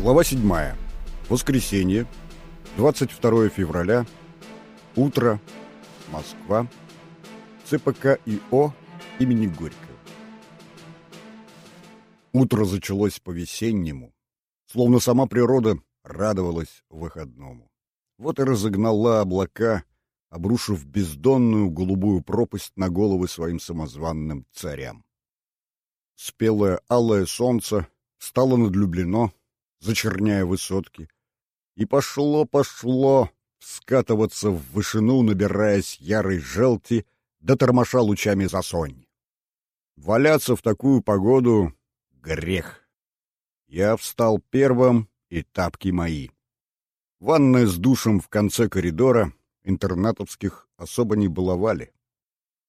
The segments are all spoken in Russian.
Глава 7. Воскресенье, 22 февраля, утро, Москва, ЦПК ИО имени Горького. Утро зачалось по-весеннему, словно сама природа радовалась выходному. Вот и разогнала облака, обрушив бездонную голубую пропасть на головы своим самозванным царям. Спелое алое солнце стало над Люблино, зачерняя высотки, и пошло-пошло скатываться в вышину, набираясь ярой желти, да тормоша лучами засонь. Валяться в такую погоду — грех. Я встал первым, и тапки мои. Ванная с душем в конце коридора, интернатовских особо не баловали.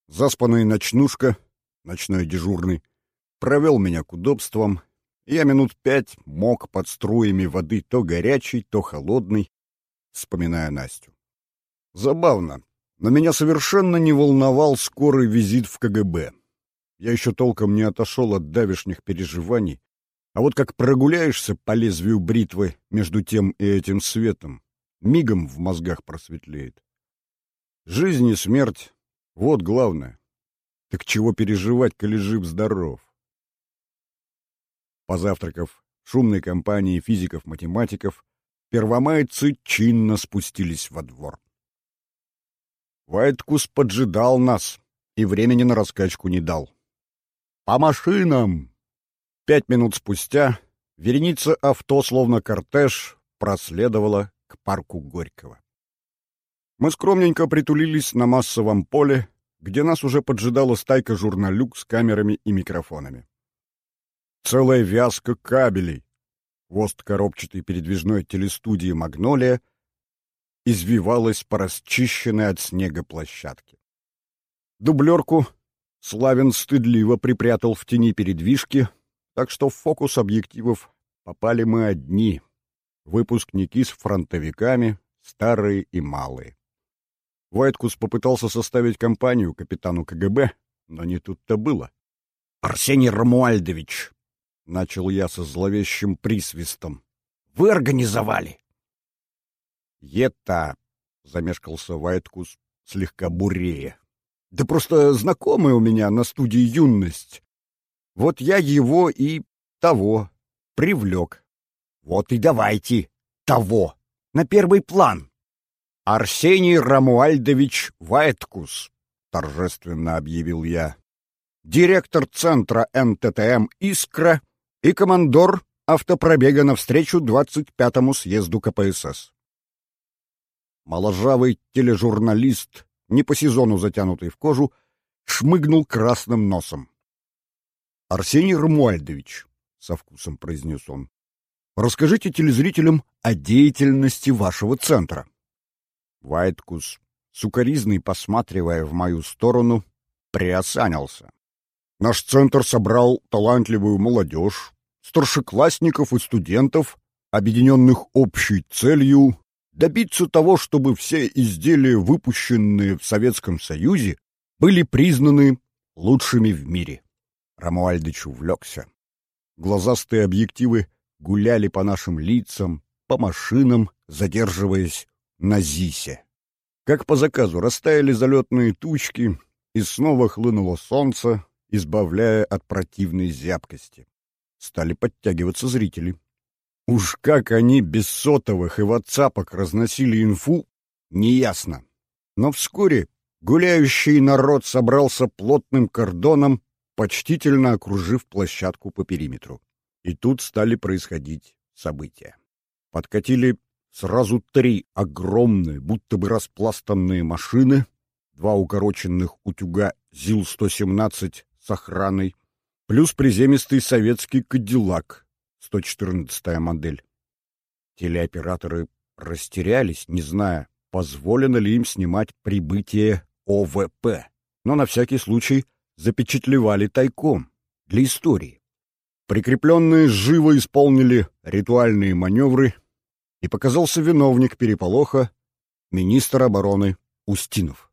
Заспанная ночнушка, ночной дежурный, провел меня к удобствам, я минут пять мог под струями воды то горячей, то холодной, вспоминая Настю. Забавно, но меня совершенно не волновал скорый визит в КГБ. Я еще толком не отошел от давешних переживаний, а вот как прогуляешься по лезвию бритвы между тем и этим светом, мигом в мозгах просветлеет. Жизнь и смерть — вот главное. Так чего переживать, коли жив-здоров? Позавтракав шумной компании физиков-математиков, первомайцы чинно спустились во двор. Вайткус поджидал нас и времени на раскачку не дал. «По машинам!» Пять минут спустя вереница авто, словно кортеж, проследовала к парку Горького. Мы скромненько притулились на массовом поле, где нас уже поджидала стайка журналюк с камерами и микрофонами. Целая вязка кабелей, хвост коробчатой передвижной телестудии «Магнолия» извивалась по расчищенной от снега площадке. Дублерку Славин стыдливо припрятал в тени передвижки, так что в фокус объективов попали мы одни, выпускники с фронтовиками, старые и малые. Вайткус попытался составить компанию капитану КГБ, но не тут-то было. — Арсений Рамуальдович, — начал я со зловещим присвистом, — вы организовали? — Это, — замешкался Вайткус, слегка бурея. — Да просто знакомый у меня на студии «Юность». Вот я его и того привлек. Вот и давайте того на первый план. «Арсений Рамуальдович Вайткус», — торжественно объявил я, директор центра НТТМ «Искра» и командор автопробега навстречу 25-му съезду КПСС. Моложавый тележурналист, не по сезону затянутый в кожу, шмыгнул красным носом. «Арсений Рамуальдович», — со вкусом произнес он, — «расскажите телезрителям о деятельности вашего центра». Вайткус, сукоризный посматривая в мою сторону, приосанился. Наш центр собрал талантливую молодежь, старшеклассников и студентов, объединенных общей целью добиться того, чтобы все изделия, выпущенные в Советском Союзе, были признаны лучшими в мире. Рамуальдыч увлекся. Глазастые объективы гуляли по нашим лицам, по машинам, задерживаясь на Зисе. Как по заказу растаяли залетные тучки, и снова хлынуло солнце, избавляя от противной зябкости. Стали подтягиваться зрители. Уж как они без сотовых и ватсапок разносили инфу, неясно. Но вскоре гуляющий народ собрался плотным кордоном, почтительно окружив площадку по периметру. И тут стали происходить события. Подкатили сразу три огромные, будто бы распластанные машины, два укороченных утюга ЗИЛ-117 с охраной, плюс приземистый советский «Кадиллак» 114-я модель. Телеоператоры растерялись, не зная, позволено ли им снимать прибытие ОВП, но на всякий случай запечатлевали тайком, для истории. Прикрепленные живо исполнили ритуальные маневры — и показался виновник переполоха, министр обороны Устинов.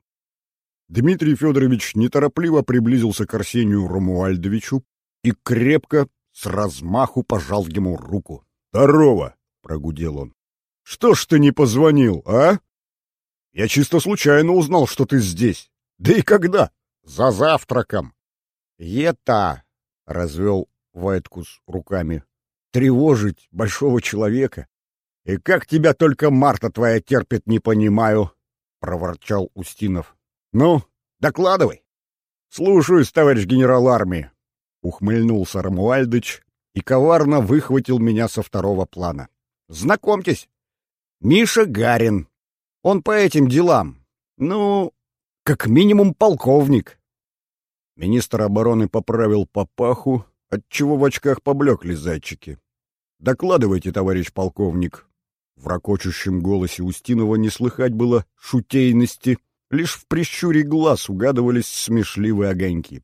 Дмитрий Федорович неторопливо приблизился к Арсению Ромуальдовичу и крепко, с размаху пожал ему руку. «Здорово!» — прогудел он. «Что ж ты не позвонил, а? Я чисто случайно узнал, что ты здесь. Да и когда? За завтраком!» «Ета!» — развел Вайткус руками. «Тревожить большого человека? И как тебя только Марта твоя терпит, не понимаю!» — проворчал Устинов. «Ну, докладывай!» «Слушаюсь, товарищ генерал армии!» — ухмыльнулся Рамуальдыч и коварно выхватил меня со второго плана. «Знакомьтесь, Миша Гарин. Он по этим делам. Ну, как минимум полковник». Министр обороны поправил папаху, отчего в очках поблекли зайчики. «Докладывайте, товарищ полковник». В ракочущем голосе Устинова не слыхать было шутейности, лишь в прищуре глаз угадывались смешливые огоньки.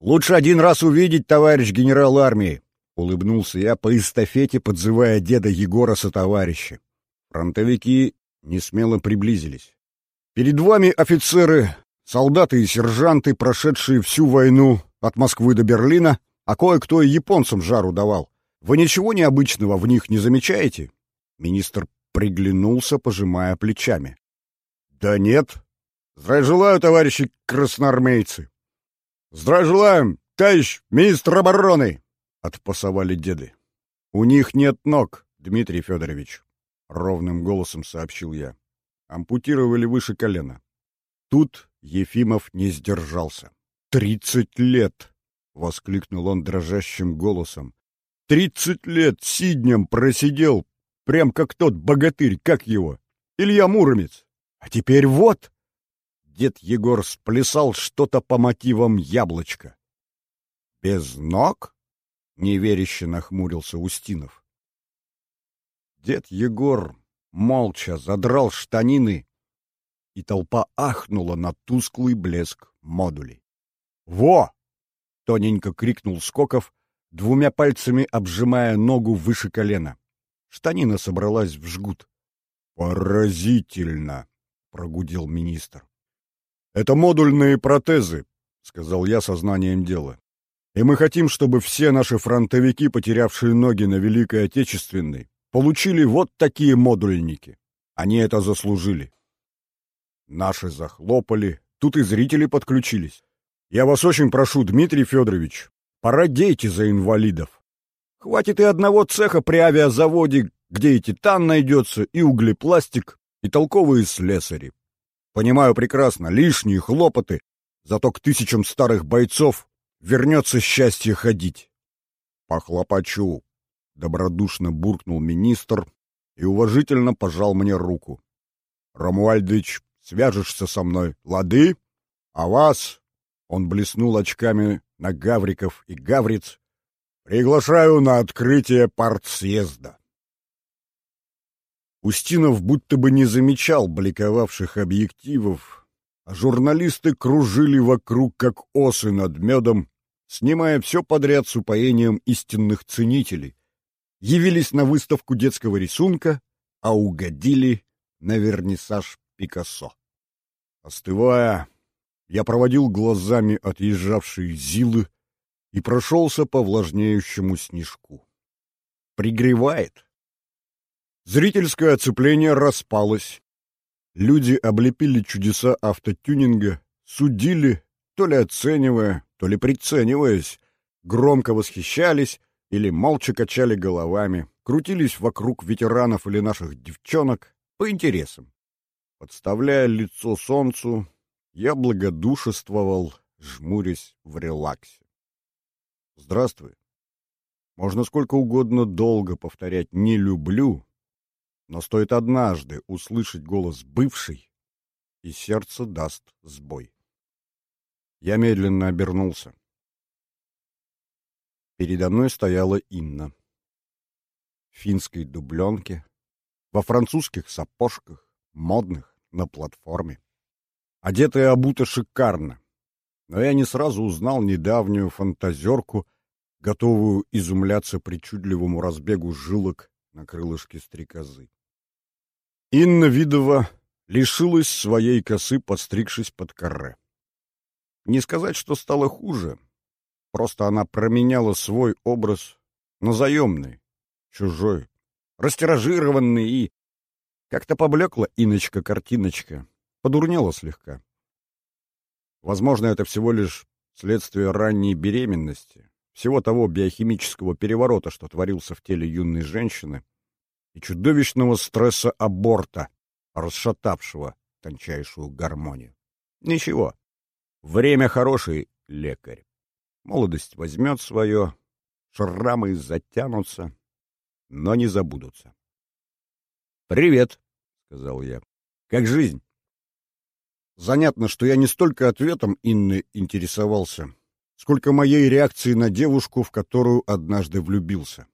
«Лучше один раз увидеть, товарищ генерал армии!» — улыбнулся я по эстафете, подзывая деда Егора со товарища. Фронтовики несмело приблизились. «Перед вами офицеры, солдаты и сержанты, прошедшие всю войну от Москвы до Берлина, а кое-кто и японцам жару давал. Вы ничего необычного в них не замечаете?» Министр приглянулся, пожимая плечами. «Да нет. Здравия желаю, товарищи красноармейцы!» «Здравия желаем, товарищ министр обороны!» — отпасовали деды. «У них нет ног, Дмитрий Федорович», — ровным голосом сообщил я. «Ампутировали выше колена». Тут Ефимов не сдержался. «Тридцать лет!» — воскликнул он дрожащим голосом. «Тридцать лет сиднем просидел, прям как тот богатырь, как его, Илья Муромец. А теперь вот!» Дед Егор сплясал что-то по мотивам яблочка. «Без ног?» неверяще нахмурился Устинов. Дед Егор молча задрал штанины, и толпа ахнула на тусклый блеск модулей. «Во!» — тоненько крикнул Скоков, двумя пальцами обжимая ногу выше колена. Штанина собралась в жгут. «Поразительно!» — прогудел министр. «Это модульные протезы», — сказал я сознанием дела. И мы хотим, чтобы все наши фронтовики, потерявшие ноги на Великой Отечественной, получили вот такие модульники. Они это заслужили. Наши захлопали, тут и зрители подключились. Я вас очень прошу, Дмитрий Федорович, породейте за инвалидов. Хватит и одного цеха при авиазаводе, где и титан найдется, и углепластик, и толковые слесари. Понимаю прекрасно, лишние хлопоты, зато к тысячам старых бойцов вернется счастье ходить. Похлопочу, добродушно буркнул министр и уважительно пожал мне руку. Рамуальдыч, свяжешься со мной, лады? А вас, он блеснул очками на Гавриков и Гавриц, приглашаю на открытие партсъезда. Устинов будто бы не замечал бликовавших объективов, а журналисты кружили вокруг, как осы над медом, снимая все подряд с упоением истинных ценителей, явились на выставку детского рисунка, а угодили на вернисаж Пикассо. Остывая, я проводил глазами отъезжавшие зилы и прошелся по влажнеющему снежку. Пригревает. Зрительское оцепление распалось. Люди облепили чудеса автотюнинга, судили, то ли оценивая, то ли прицениваясь, громко восхищались или молча качали головами, крутились вокруг ветеранов или наших девчонок по интересам. Подставляя лицо солнцу, я благодушествовал, жмурясь в релаксе. Здравствуй. Можно сколько угодно долго повторять «не люблю», но стоит однажды услышать голос бывший, и сердце даст сбой. Я медленно обернулся. Передо мной стояла Инна. В финской дубленке, во французских сапожках, модных, на платформе. Одетая обута шикарно, но я не сразу узнал недавнюю фантазерку, готовую изумляться причудливому разбегу жилок на крылышке стрекозы. Инна Видова лишилась своей косы, подстригшись под каре. Не сказать, что стало хуже. Просто она променяла свой образ на заемный, чужой, растиражированный и... Как-то поблекла Иночка-картиночка, подурнела слегка. Возможно, это всего лишь следствие ранней беременности, всего того биохимического переворота, что творился в теле юной женщины, и чудовищного стресса аборта, расшатавшего тончайшую гармонию. Ничего. Время хороший лекарь. Молодость возьмет свое, шрамы затянутся, но не забудутся. «Привет», — сказал я. «Как жизнь?» Занятно, что я не столько ответом Инны интересовался, сколько моей реакцией на девушку, в которую однажды влюбился.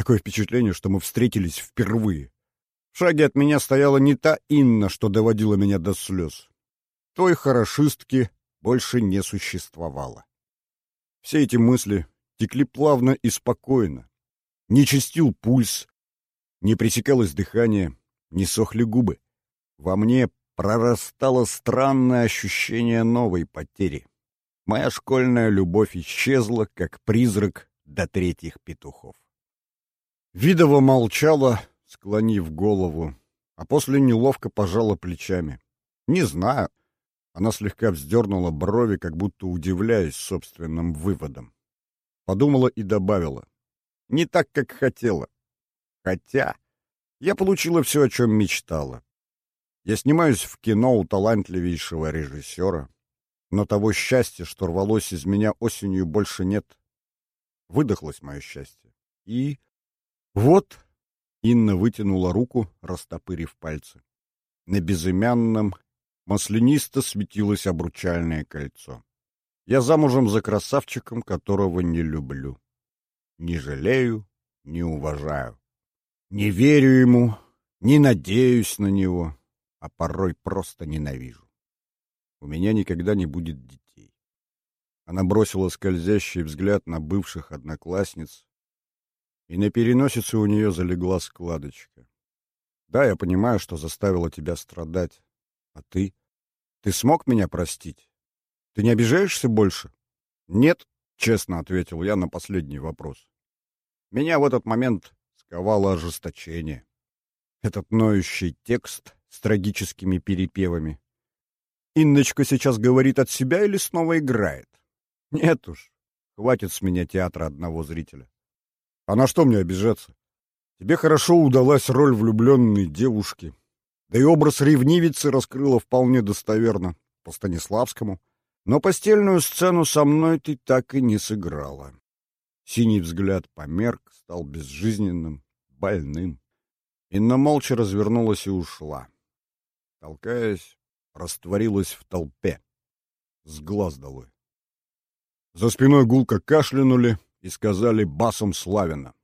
Такое впечатление, что мы встретились впервые. В шаге от меня стояла не та Инна, что доводила меня до слез. Той хорошистки больше не существовало. Все эти мысли текли плавно и спокойно. Не чистил пульс, не пресекалось дыхание, не сохли губы. Во мне прорастало странное ощущение новой потери. Моя школьная любовь исчезла, как призрак до третьих петухов. Видова молчала, склонив голову, а после неловко пожала плечами. Не знаю. Она слегка вздернула брови, как будто удивляясь собственным выводом. Подумала и добавила. Не так, как хотела. Хотя я получила все, о чем мечтала. Я снимаюсь в кино у талантливейшего режиссера, но того счастья, что рвалось из меня осенью, больше нет. Выдохлось мое счастье. И вот Инна вытянула руку, растопырив пальцы. На безымянном маслянисто светилось обручальное кольцо. Я замужем за красавчиком, которого не люблю. Не жалею, не уважаю. Не верю ему, не надеюсь на него, а порой просто ненавижу. У меня никогда не будет детей. Она бросила скользящий взгляд на бывших одноклассниц, и на переносице у нее залегла складочка. Да, я понимаю, что заставила тебя страдать. А ты? Ты смог меня простить? Ты не обижаешься больше? Нет, честно ответил я на последний вопрос. Меня в этот момент сковало ожесточение. Этот ноющий текст с трагическими перепевами. Инночка сейчас говорит от себя или снова играет? Нет уж, хватит с меня театра одного зрителя. А на что мне обижаться? Тебе хорошо удалась роль влюбленной девушки. Да и образ ревнивицы раскрыла вполне достоверно, по Станиславскому. Но постельную сцену со мной ты так и не сыграла. Синий взгляд померк, стал безжизненным, больным. Инна молча развернулась и ушла. Толкаясь, растворилась в толпе. С глаз долой. За спиной гулко кашлянули и сказали басом Славина.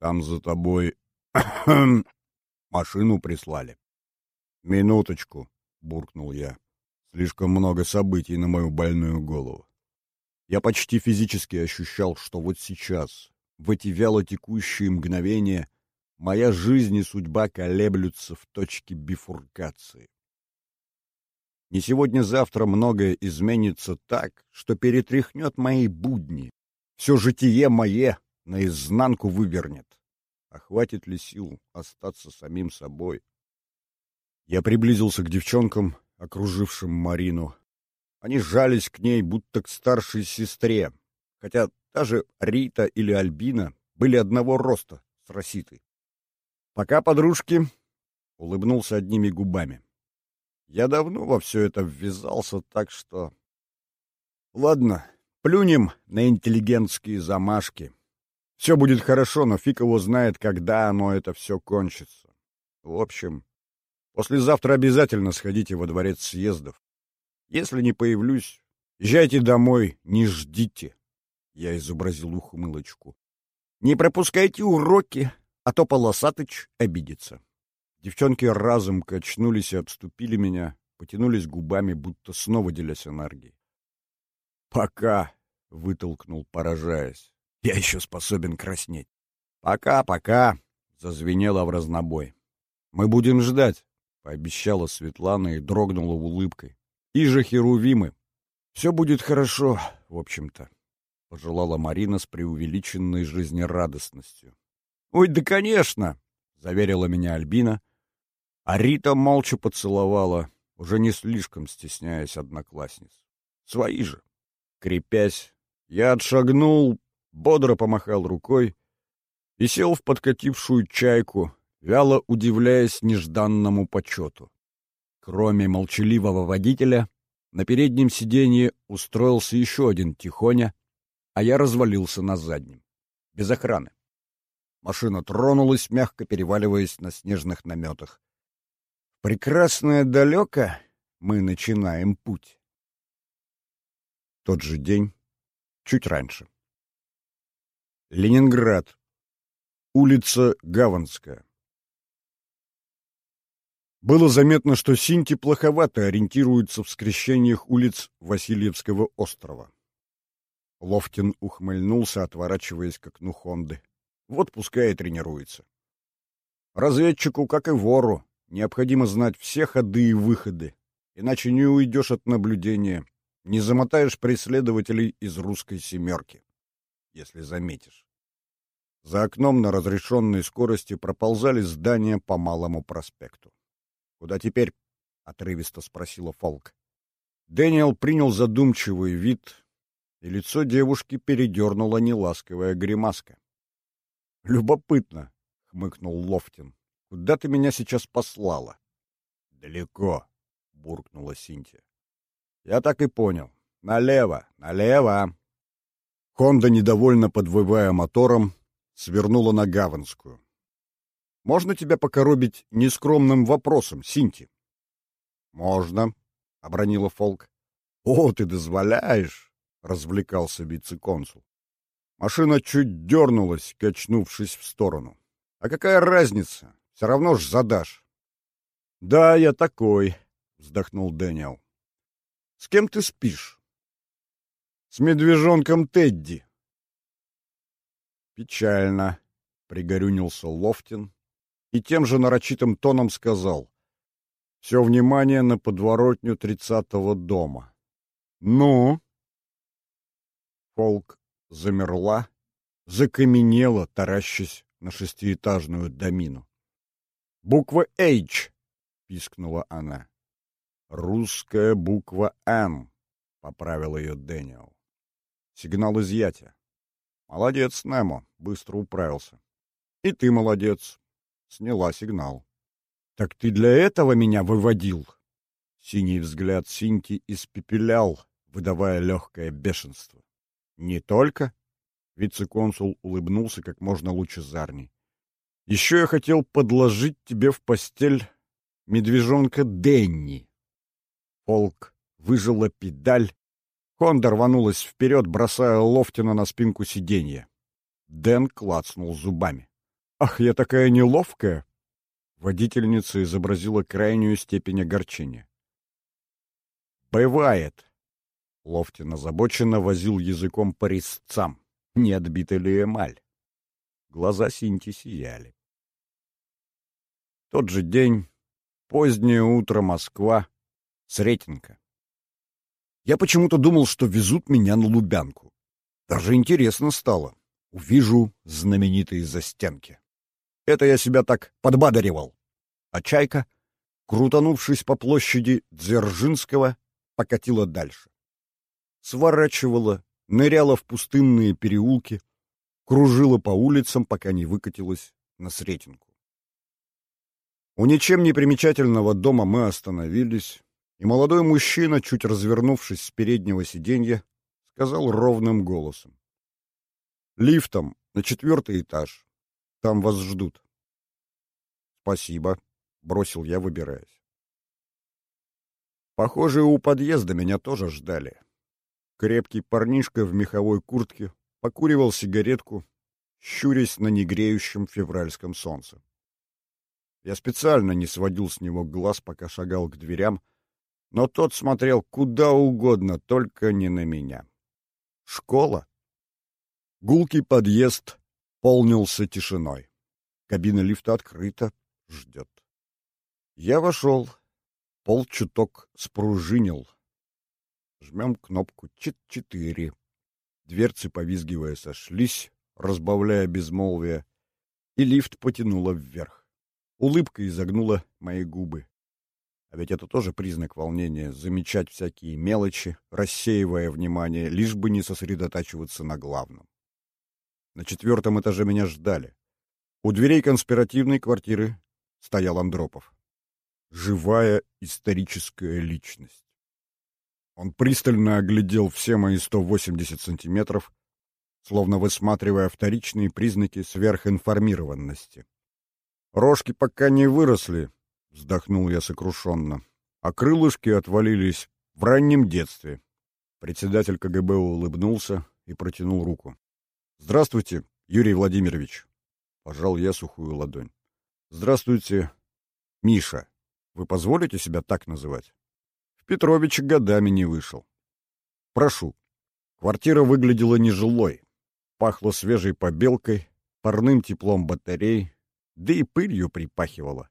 Там за тобой машину прислали. Минуточку, буркнул я. Слишком много событий на мою больную голову. Я почти физически ощущал, что вот сейчас, в эти вяло текущие мгновения, моя жизнь и судьба колеблются в точке бифуркации. Не сегодня-завтра многое изменится так, что перетряхнет мои будни. Все житие мое наизнанку вывернет. А хватит ли сил остаться самим собой? Я приблизился к девчонкам, окружившим Марину, они жались к ней, будто к старшей сестре, хотя даже Рита или Альбина были одного роста с Роситой. Пока подружки улыбнулся одними губами. Я давно во все это ввязался, так что... Ладно, плюнем на интеллигентские замашки. Все будет хорошо, но фиг его знает, когда оно это все кончится. В общем, послезавтра обязательно сходите во дворец съездов. Если не появлюсь, езжайте домой, не ждите. Я изобразил ухмылочку. Не пропускайте уроки, а то Полосатыч обидится. Девчонки разом качнулись и обступили меня, потянулись губами, будто снова делясь энергией. «Пока!» — вытолкнул, поражаясь. «Я еще способен краснеть». «Пока, пока!» — зазвенело в разнобой. «Мы будем ждать», — пообещала Светлана и дрогнула улыбкой и же херувимы. Все будет хорошо, в общем-то, — пожелала Марина с преувеличенной жизнерадостностью. — Ой, да конечно! — заверила меня Альбина, а Рита молча поцеловала, уже не слишком стесняясь одноклассниц. Свои же. Крепясь, я отшагнул, бодро помахал рукой и сел в подкатившую чайку, вяло удивляясь нежданному почету. Кроме молчаливого водителя, на переднем сиденье устроился еще один тихоня, а я развалился на заднем, без охраны. Машина тронулась, мягко переваливаясь на снежных наметах. Прекрасное далеко мы начинаем путь. Тот же день, чуть раньше. Ленинград. Улица Гаванская. Было заметно, что Синти плоховато ориентируется в скрещениях улиц Васильевского острова. Лофтин ухмыльнулся, отворачиваясь к окну Хонды. Вот пускай и тренируется. Разведчику, как и вору, необходимо знать все ходы и выходы, иначе не уйдешь от наблюдения, не замотаешь преследователей из русской семерки, если заметишь. За окном на разрешенной скорости проползали здания по Малому проспекту. «Куда теперь?» — отрывисто спросила Фолк. Дэниел принял задумчивый вид, и лицо девушки передернула неласковая гримаска. «Любопытно», — хмыкнул Лофтин. «Куда ты меня сейчас послала?» «Далеко», — буркнула Синтия. «Я так и понял. Налево, налево!» Хонда, недовольно подвывая мотором, свернула на Гаванскую. «Можно тебя покоробить нескромным вопросом, Синти?» «Можно», — обронила Фолк. «О, ты дозволяешь!» — развлекался вице-консул. Машина чуть дернулась, качнувшись в сторону. «А какая разница? Все равно ж задашь». «Да, я такой», — вздохнул Дэниел. «С кем ты спишь?» «С медвежонком Тедди». «Печально», — пригорюнился Лофтин и тем же нарочитым тоном сказал. «Все внимание на подворотню тридцатого дома». «Ну?» Фолк замерла, закаменела, таращась на шестиэтажную домину. «Буква H!» — пискнула она. «Русская буква М», — поправил ее Дэниел. «Сигнал изъятия». «Молодец, Немо, быстро управился». «И ты молодец, сняла сигнал». «Так ты для этого меня выводил?» Синий взгляд Синти испепелял, выдавая легкое бешенство. Не только? Вице-консул улыбнулся как можно лучезарней. Еще я хотел подложить тебе в постель медвежонка Денни. Полк выжила педаль. Хонда рванулась вперед, бросая Лофтина на спинку сиденья. Дэн клацнул зубами. «Ах, я такая неловкая!» Водительница изобразила крайнюю степень огорчения. «Бывает», Лофтин озабоченно возил языком по резцам. Не отбита ли эмаль? Глаза Синти сияли. Тот же день, позднее утро, Москва, Сретенка. Я почему-то думал, что везут меня на Лубянку. Даже интересно стало. Увижу знаменитые застенки. Это я себя так подбадривал. А чайка, крутанувшись по площади Дзержинского, покатила дальше сворачивала, ныряла в пустынные переулки, кружила по улицам, пока не выкатилась на Сретенку. У ничем не примечательного дома мы остановились, и молодой мужчина, чуть развернувшись с переднего сиденья, сказал ровным голосом. «Лифтом на четвертый этаж. Там вас ждут». «Спасибо», — бросил я, выбираясь. Похоже, у подъезда меня тоже ждали. Крепкий парнишка в меховой куртке покуривал сигаретку, щурясь на негреющем февральском солнце. Я специально не сводил с него глаз, пока шагал к дверям, но тот смотрел куда угодно, только не на меня. Школа? Гулкий подъезд полнился тишиной. Кабина лифта открыта, ждет. Я вошел. Пол чуток спружинил. Жмем кнопку «Чит-4». Дверцы, повизгивая, сошлись, разбавляя безмолвие, и лифт потянуло вверх. Улыбка изогнула мои губы. А ведь это тоже признак волнения — замечать всякие мелочи, рассеивая внимание, лишь бы не сосредотачиваться на главном. На четвертом этаже меня ждали. У дверей конспиративной квартиры стоял Андропов. Живая историческая личность. Он пристально оглядел все мои 180 сантиметров, словно высматривая вторичные признаки сверхинформированности. «Рожки пока не выросли», — вздохнул я сокрушенно, «а крылышки отвалились в раннем детстве». Председатель КГБ улыбнулся и протянул руку. «Здравствуйте, Юрий Владимирович!» Пожал я сухую ладонь. «Здравствуйте, Миша. Вы позволите себя так называть?» В Петровиче годами не вышел. «Прошу». Квартира выглядела нежилой. Пахло свежей побелкой, парным теплом батарей, да и пылью припахивало.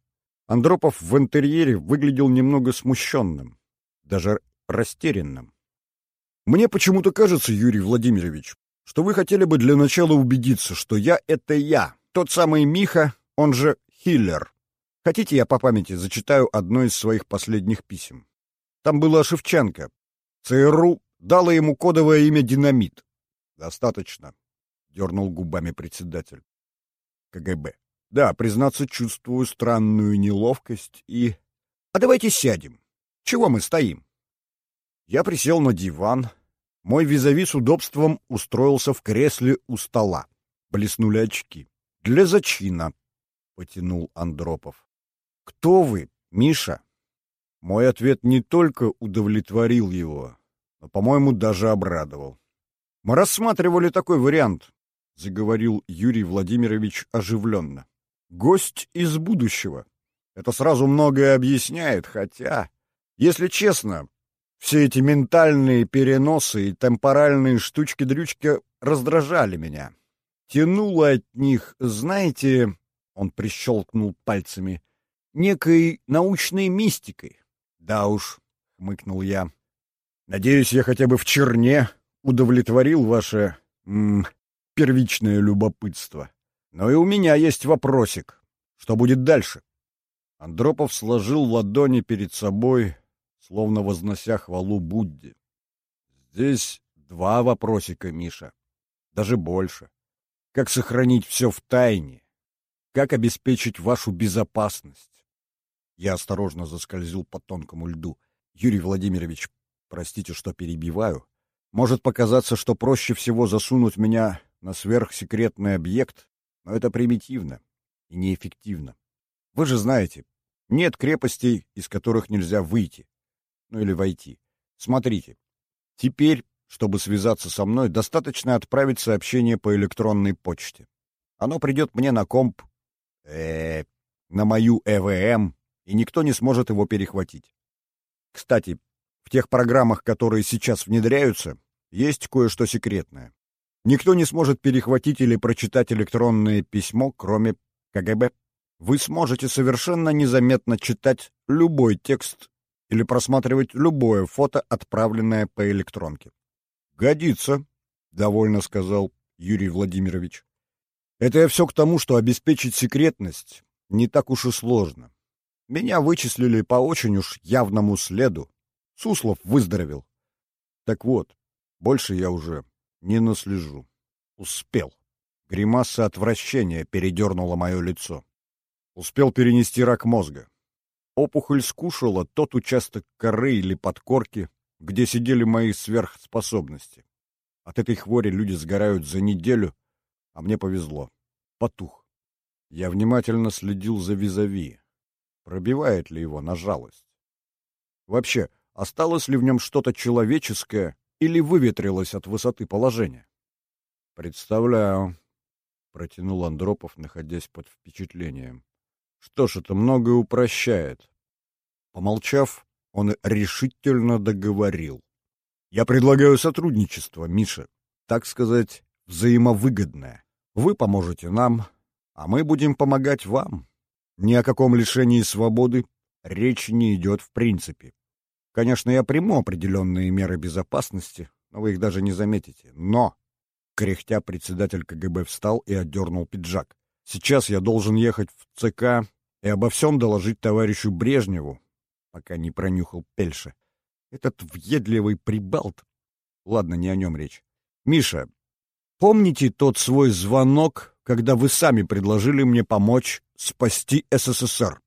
Андропов в интерьере выглядел немного смущенным, даже растерянным. «Мне почему-то кажется, Юрий Владимирович, что вы хотели бы для начала убедиться, что я — это я, тот самый Миха, он же Хиллер. Хотите, я по памяти зачитаю одно из своих последних писем? Там было о Шевченко. ЦРУ дало ему кодовое имя «Динамит». «Достаточно», — дернул губами председатель. КГБ. «Да, признаться, чувствую странную неловкость и... А давайте сядем. Чего мы стоим?» Я присел на диван, мой визави с удобством устроился в кресле у стола. Блеснули очки. «Для зачина», — потянул Андропов. «Кто вы, Миша?» Мой ответ не только удовлетворил его, но, по-моему, даже обрадовал. «Мы рассматривали такой вариант», — заговорил Юрий Владимирович оживленно. «Гость из будущего. Это сразу многое объясняет, хотя, если честно, все эти ментальные переносы и темпоральные штучки-дрючки раздражали меня. Тянуло от них, знаете, он прищелкнул пальцами, некой научной мистикой. Да уж, хмыкнул я. Надеюсь, я хотя бы в черне удовлетворил ваше м первичное любопытство. Но и у меня есть вопросик. Что будет дальше? Андропов сложил ладони перед собой, словно вознося хвалу Будде. Здесь два вопросика, Миша. Даже больше. Как сохранить все в тайне? Как обеспечить вашу безопасность? Я осторожно заскользил по тонкому льду. Юрий Владимирович, простите, что перебиваю. Может показаться, что проще всего засунуть меня на сверхсекретный объект, но это примитивно и неэффективно. Вы же знаете, нет крепостей, из которых нельзя выйти ну или войти. Смотрите, теперь, чтобы связаться со мной, достаточно отправить сообщение по электронной почте. Оно придет мне на комп, э, на мою ЭВМ, и никто не сможет его перехватить. Кстати, в тех программах, которые сейчас внедряются, есть кое-что секретное. Никто не сможет перехватить или прочитать электронное письмо, кроме КГБ. Вы сможете совершенно незаметно читать любой текст или просматривать любое фото, отправленное по электронке. «Годится», — довольно сказал Юрий Владимирович. «Это я все к тому, что обеспечить секретность не так уж и сложно. Меня вычислили по очень уж явному следу. Суслов выздоровел. Так вот, больше я уже не наслежу. Успел. Гримаса отвращения передернула мое лицо. Успел перенести рак мозга. Опухоль скушала тот участок коры или подкорки, где сидели мои сверхспособности. От этой хвори люди сгорают за неделю, а мне повезло. Потух. Я внимательно следил за визави. Пробивает ли его на жалость? Вообще, осталось ли в нем что-то человеческое или выветрилось от высоты положения? Представляю, — протянул Андропов, находясь под впечатлением. Что ж, это многое упрощает. Помолчав, он решительно договорил. Я предлагаю сотрудничество, Миша. Так сказать, взаимовыгодное. Вы поможете нам, а мы будем помогать вам. Ни о каком лишении свободы речи не идет в принципе. Конечно, я приму определенные меры безопасности, но вы их даже не заметите. Но, кряхтя, председатель КГБ встал и отдернул пиджак. Сейчас я должен ехать в ЦК и обо всем доложить товарищу Брежневу, пока не пронюхал Пельша. Этот въедливый прибалт. Ладно, не о нем речь. Миша, помните тот свой звонок, когда вы сами предложили мне помочь спасти СССР?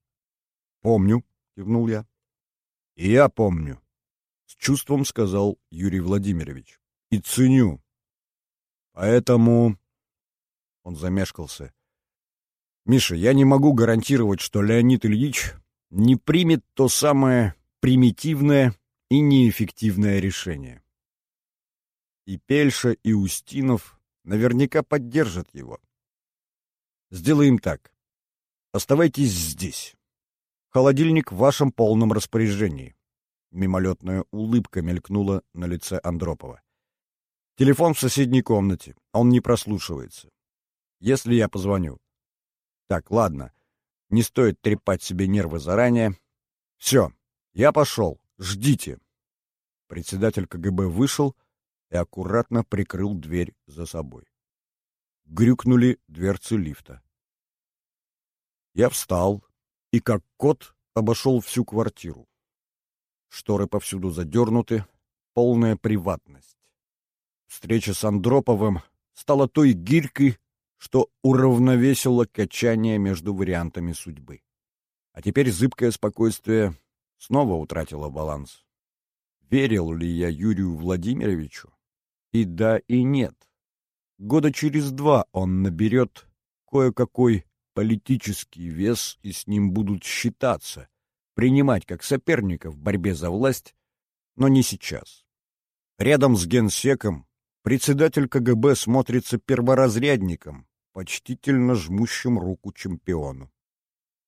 Помню, кивнул я. Я помню, с чувством сказал Юрий Владимирович. И ценю. Поэтому... Он замешкался. Миша, я не могу гарантировать, что Леонид Ильич не примет то самое примитивное и неэффективное решение. И Пельша, и Устинов наверняка поддержат его. Сделаем так. Оставайтесь здесь. Холодильник в вашем полном распоряжении. Мимолетная улыбка мелькнула на лице Андропова. Телефон в соседней комнате. Он не прослушивается. Если я позвоню. Так, ладно. Не стоит трепать себе нервы заранее. Все, я пошел. Ждите. Председатель КГБ вышел и аккуратно прикрыл дверь за собой. Грюкнули дверцы лифта. Я встал и, как кот, обошел всю квартиру. Шторы повсюду задернуты, полная приватность. Встреча с Андроповым стала той гирькой, что уравновесило качание между вариантами судьбы. А теперь зыбкое спокойствие снова утратило баланс. Верил ли я Юрию Владимировичу? И да, и нет. Года через два он наберет кое-какой политический вес, и с ним будут считаться, принимать как соперника в борьбе за власть, но не сейчас. Рядом с генсеком председатель КГБ смотрится перворазрядником, почтительно жмущим руку чемпиону.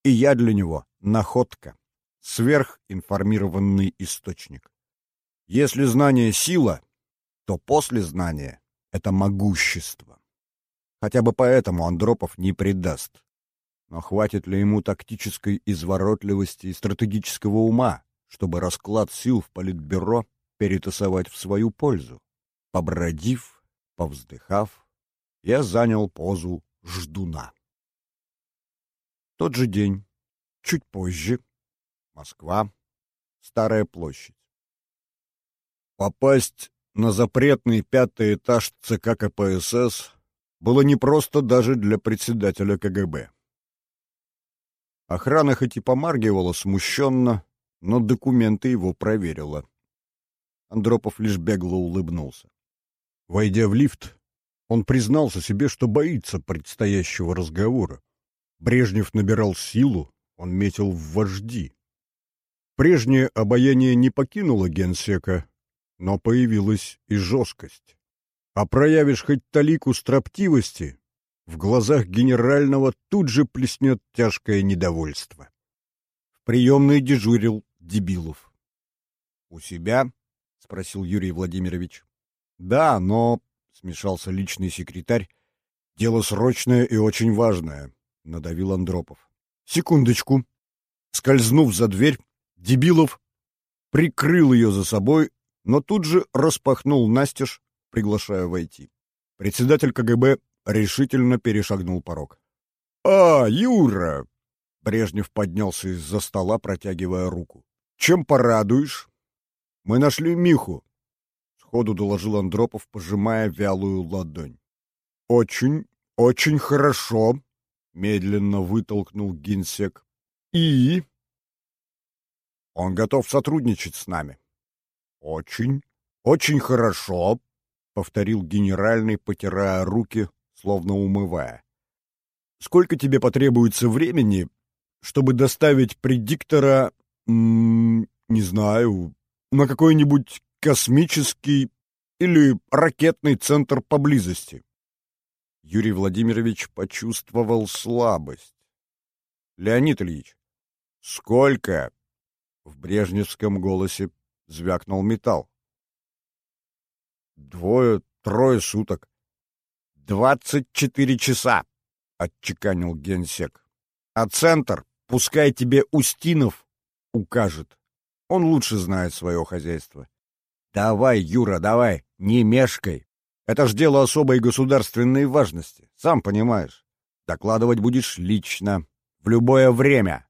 И я для него находка, сверхинформированный источник. Если знание — сила, то после знания — это могущество. Хотя бы поэтому Андропов не предаст. Но хватит ли ему тактической изворотливости и стратегического ума, чтобы расклад сил в политбюро перетасовать в свою пользу? Побродив, повздыхав, я занял позу ждуна. Тот же день, чуть позже, Москва, Старая площадь. Попасть на запретный пятый этаж ЦК КПСС было непросто даже для председателя КГБ. Охрана хоть и помаргивала смущенно, но документы его проверила. Андропов лишь бегло улыбнулся. Войдя в лифт, он признался себе, что боится предстоящего разговора. Брежнев набирал силу, он метил в вожди. Прежнее обаяние не покинуло генсека, но появилась и жесткость. А проявишь хоть талику строптивости, в глазах генерального тут же плеснет тяжкое недовольство. В приемной дежурил Дебилов. — У себя? — спросил Юрий Владимирович. Да, но, — смешался личный секретарь, — дело срочное и очень важное, — надавил Андропов. Секундочку. Скользнув за дверь, Дебилов прикрыл ее за собой, но тут же распахнул настежь, приглашая войти. Председатель КГБ решительно перешагнул порог. — А, Юра! — Брежнев поднялся из-за стола, протягивая руку. — Чем порадуешь? — Мы нашли Миху сходу доложил Андропов, пожимая вялую ладонь. «Очень, очень хорошо», — медленно вытолкнул генсек. «И?» «Он готов сотрудничать с нами». «Очень, очень хорошо», — повторил генеральный, потирая руки, словно умывая. «Сколько тебе потребуется времени, чтобы доставить предиктора, м -м, не знаю, на какой-нибудь космический или ракетный центр поблизости. Юрий Владимирович почувствовал слабость. Леонид Ильич, сколько? В брежневском голосе звякнул металл. Двое, трое суток. Двадцать четыре часа, отчеканил генсек. А центр пускай тебе Устинов укажет. Он лучше знает свое хозяйство. Давай, Юра, давай, не мешкай. Это ж дело особой государственной важности, сам понимаешь. Докладывать будешь лично, В любое время.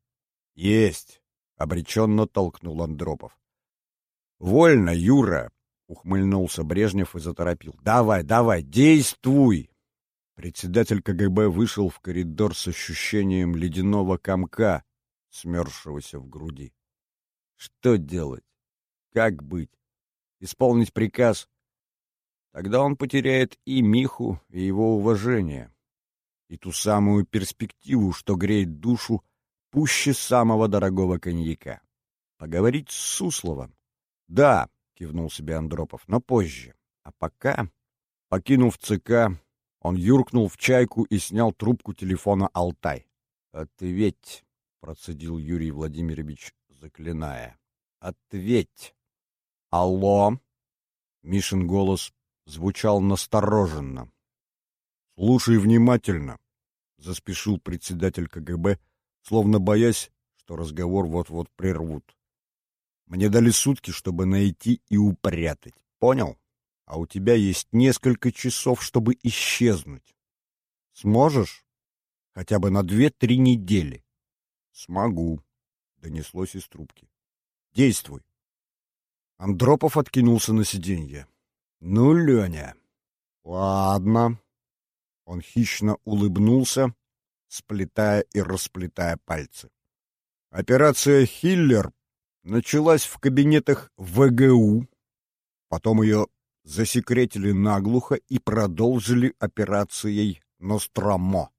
Есть, обреченно толкнул Андропов. Вольно, Юра, ухмыльнулся Брежнев и заторопил. Давай, давай, действуй. Председатель КГБ вышел в коридор с ощущением ледяного комка, смерзшегося в груди. Что делать? Как быть? Исполнить приказ? Тогда он потеряет и Миху, и его уважение, и ту самую перспективу, что греет душу пуще самого дорогого коньяка. Поговорить с Сусловым? Да, кивнул себе Андропов, но позже. А пока, покинув ЦК, он юркнул в чайку и снял трубку телефона «Алтай». «Ответь», — процедил Юрий Владимирович, заклиная. «Ответь». «Алло?» Мишин голос звучал настороженно. «Слушай внимательно», — заспешил председатель КГБ, словно боясь, что разговор вот-вот прервут. «Мне дали сутки, чтобы найти и упрятать. Понял?» А у тебя есть несколько часов, чтобы исчезнуть. Сможешь? Хотя бы на две-три недели. Смогу, донеслось из трубки. Действуй. Андропов откинулся на сиденье. Ну, Леня. Ладно. Он хищно улыбнулся, сплетая и расплетая пальцы. Операция «Хиллер» началась в кабинетах ВГУ, потом ее засекретили наглухо и продолжили операцией «Нострамо».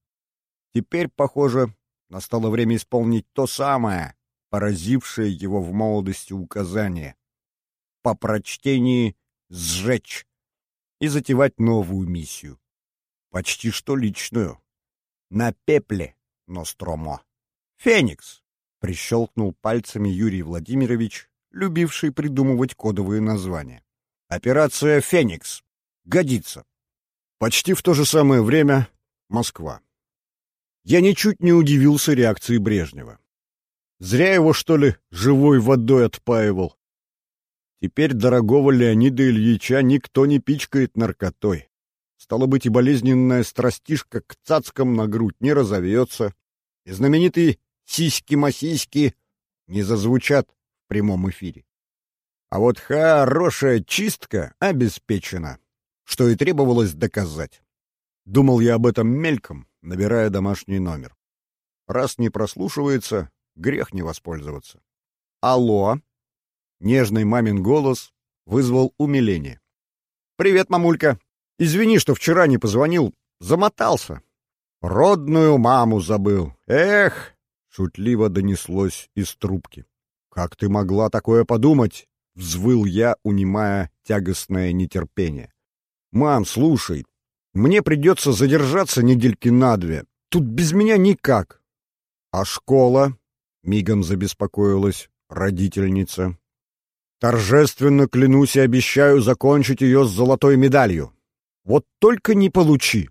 Теперь, похоже, настало время исполнить то самое, поразившее его в молодости указание. По прочтении «сжечь» и затевать новую миссию. Почти что личную. На пепле Ностромо. «Феникс!» — прищелкнул пальцами Юрий Владимирович, любивший придумывать кодовые названия. Операция «Феникс». Годится. Почти в то же самое время Москва. Я ничуть не удивился реакции Брежнева. Зря его, что ли, живой водой отпаивал. Теперь дорогого Леонида Ильича никто не пичкает наркотой. Стало быть, и болезненная страстишка к цацкам на грудь не разовьется, и знаменитые сиськи-масиськи не зазвучат в прямом эфире. А вот хорошая чистка обеспечена, что и требовалось доказать. Думал я об этом мельком, набирая домашний номер. Раз не прослушивается, грех не воспользоваться. «Алло!» Нежный мамин голос вызвал умиление. «Привет, мамулька! Извини, что вчера не позвонил. Замотался. Родную маму забыл. Эх!» Шутливо донеслось из трубки. «Как ты могла такое подумать? — взвыл я, унимая тягостное нетерпение. «Мам, слушай, мне придется задержаться недельки на две. Тут без меня никак». «А школа?» — мигом забеспокоилась родительница. «Торжественно клянусь и обещаю закончить ее с золотой медалью. Вот только не получи».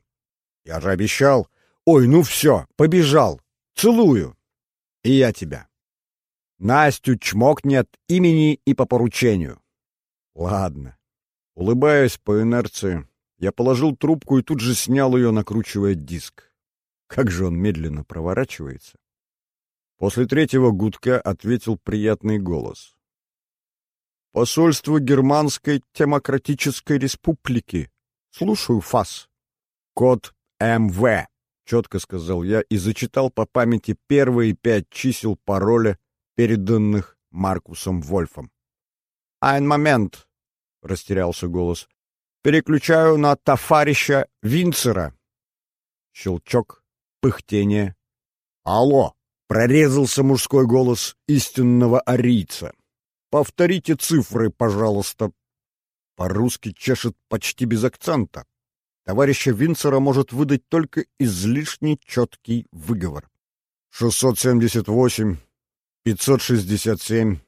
«Я же обещал. Ой, ну все, побежал. Целую. И я тебя». Настю чмокни от имени и по поручению. Ладно. Улыбаясь по инерции, я положил трубку и тут же снял ее, накручивая диск. Как же он медленно проворачивается. После третьего гудка ответил приятный голос. «Посольство Германской Демократической Республики. Слушаю ФАС. Код МВ», — четко сказал я и зачитал по памяти первые пять чисел пароля переданных Маркусом Вольфом. «Айн момент!» — растерялся голос. «Переключаю на тафарища Винцера». Щелчок, пыхтение. «Алло!» — прорезался мужской голос истинного арийца. «Повторите цифры, пожалуйста». По-русски чешет почти без акцента. Товарища Винцера может выдать только излишне четкий выговор. «678, 567,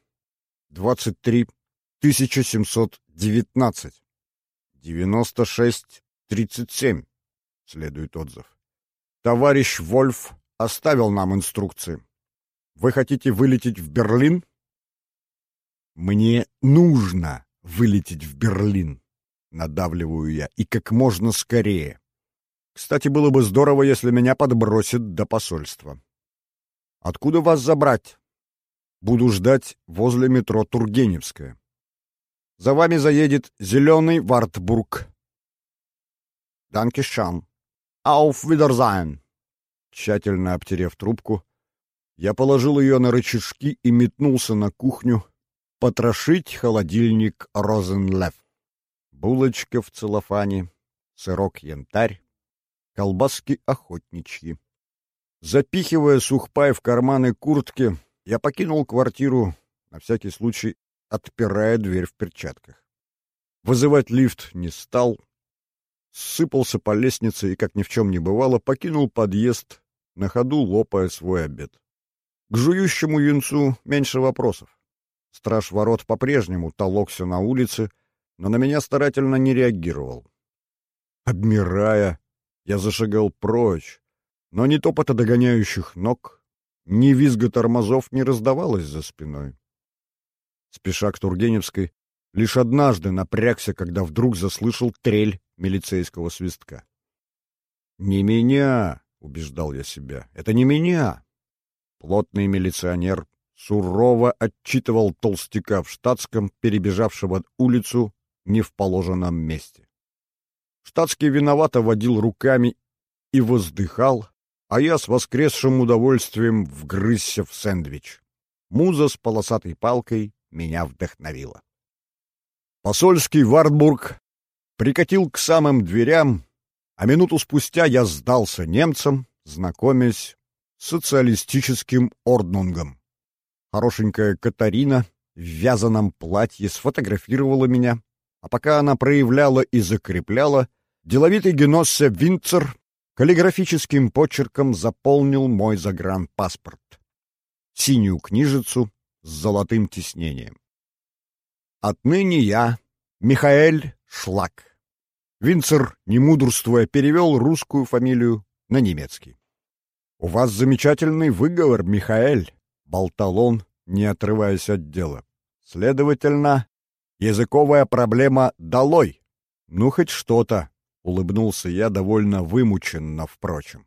23, 1719, 96, 37, следует отзыв. Товарищ Вольф оставил нам инструкции. Вы хотите вылететь в Берлин? Мне нужно вылететь в Берлин, надавливаю я, и как можно скорее. Кстати, было бы здорово, если меня подбросят до посольства. Откуда вас забрать? Буду ждать возле метро Тургеневская. За вами заедет зеленый Вартбург. Данкишан. Auf Wiedersehen. Тщательно обтерев трубку, я положил ее на рычажки и метнулся на кухню потрошить холодильник Розенлев. Булочка в целлофане, сырок янтарь, колбаски охотничьи. Запихивая сухпай в карманы куртки, я покинул квартиру, на всякий случай отпирая дверь в перчатках. Вызывать лифт не стал, сыпался по лестнице и, как ни в чем не бывало, покинул подъезд, на ходу лопая свой обед. К жующему юнцу меньше вопросов. Страж ворот по-прежнему толокся на улице, но на меня старательно не реагировал. Обмирая, я зашагал прочь, но ни топота догоняющих ног, ни визга тормозов не раздавалось за спиной. Спеша к Тургеневской, лишь однажды напрягся, когда вдруг заслышал трель милицейского свистка. «Не меня!» — убеждал я себя. «Это не меня!» Плотный милиционер сурово отчитывал толстяка в штатском, перебежавшего улицу не в положенном месте. Штатский виновато водил руками и воздыхал, а я с воскресшим удовольствием вгрызся в сэндвич. Муза с полосатой палкой меня вдохновила. Посольский Вартбург прикатил к самым дверям, а минуту спустя я сдался немцам, знакомясь с социалистическим орднунгом. Хорошенькая Катарина в вязаном платье сфотографировала меня, а пока она проявляла и закрепляла, деловитый геносся Винцер каллиграфическим почерком заполнил мой загранпаспорт. Синюю книжицу с золотым тиснением. Отныне я Михаэль Шлак. Винцер, не мудрствуя, перевел русскую фамилию на немецкий. «У вас замечательный выговор, Михаэль», — болтал он, не отрываясь от дела. «Следовательно, языковая проблема долой. Ну, хоть что-то», — улыбнулся я довольно вымученно, впрочем.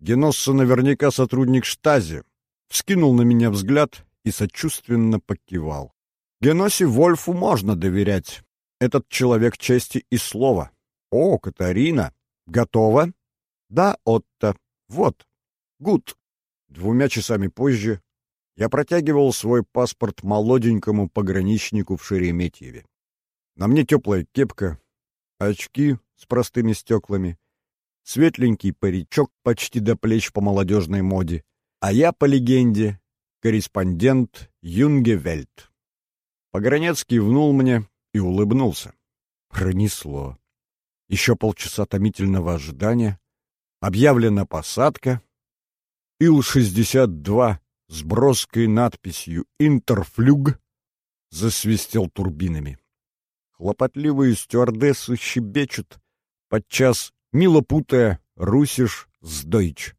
Геносса наверняка сотрудник штази, вскинул на меня взгляд и сочувственно покивал. Геноси Вольфу можно доверять. Этот человек чести и слова. О, Катарина, готова? Да, Отто. Вот. Gut. Двумя часами позже я протягивал свой паспорт молоденькому пограничнику в Шереметьеве. На мне теплая кепка, очки с простыми стеклами, светленький паричок почти до плеч по молодежной моде, а я, по легенде, корреспондент Junge Welt. Погранец кивнул мне и улыбнулся. Пронесло. Еще полчаса томительного ожидания, объявлена посадка, Ил-62 с броской надписью «Интерфлюг» засвистел турбинами. Хлопотливые стюардессы щебечут, подчас мило путая «Русиш» с «Дойч».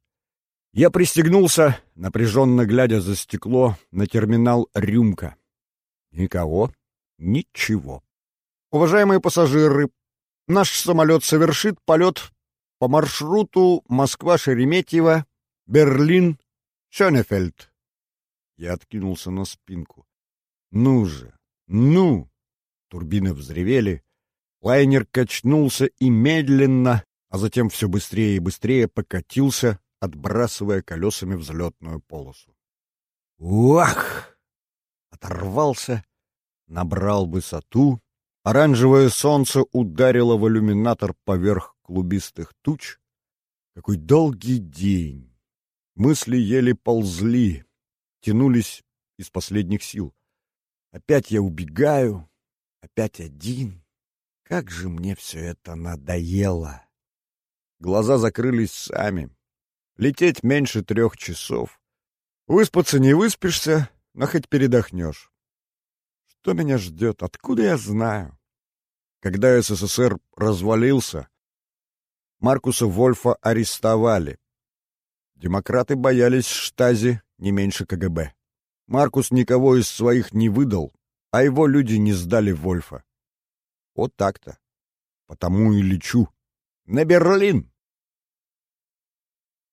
Я пристегнулся, напряженно глядя за стекло на терминал «Рюмка». Никого, ничего. Уважаемые пассажиры, наш самолет совершит полет по маршруту Москва-Шереметьево, Берлин-Шönефельд. Я откинулся на спинку. Ну же, ну! Турбины взревели. Лайнер качнулся и медленно, а затем все быстрее и быстрее покатился отбрасывая колесами взлетную полосу. Уах! Оторвался, набрал высоту. Оранжевое солнце ударило в иллюминатор поверх клубистых туч. Какой долгий день! Мысли еле ползли, тянулись из последних сил. Опять я убегаю, опять один. Как же мне все это надоело! Глаза закрылись сами, Лететь меньше трех часов. Выспаться не выспишься, но хоть передохнешь. Что меня ждет? Откуда я знаю? Когда СССР развалился, Маркуса Вольфа арестовали. Демократы боялись штази не меньше КГБ. Маркус никого из своих не выдал, а его люди не сдали Вольфа. Вот так-то. Потому и лечу. На Берлин!